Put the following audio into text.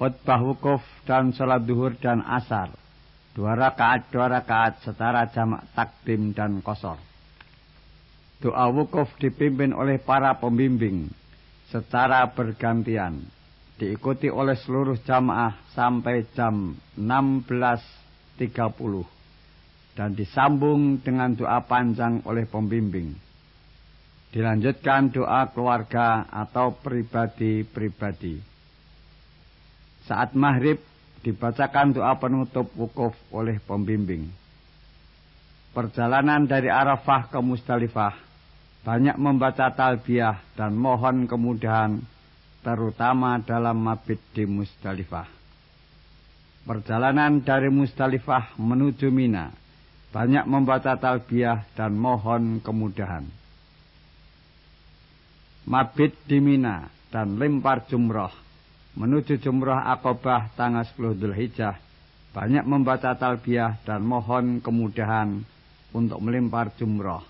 khutbah wukuf dan sholat duhur dan asar. Dua rakaat, dua rakaat setara jamak takdim dan kosor. Doa wukuf dipimpin oleh para pembimbing secara bergantian. Diikuti oleh seluruh jamaah sampai jam 16.30 dan disambung dengan doa panjang oleh pembimbing. Dilanjutkan doa keluarga atau pribadi-pribadi. Saat maghrib dibacakan doa penutup wukuf oleh pembimbing. Perjalanan dari Arafah ke Musdalifah banyak membaca talbiyah dan mohon kemudahan terutama dalam mabit di Musdalifah. Perjalanan dari Musdalifah menuju Mina banyak membaca talbiyah dan mohon kemudahan. Mabit di Mina dan lempar jumroh menuju jumrah akobah tanggal 10 Dzulhijjah banyak membaca talbiyah dan mohon kemudahan untuk melempar jumrah.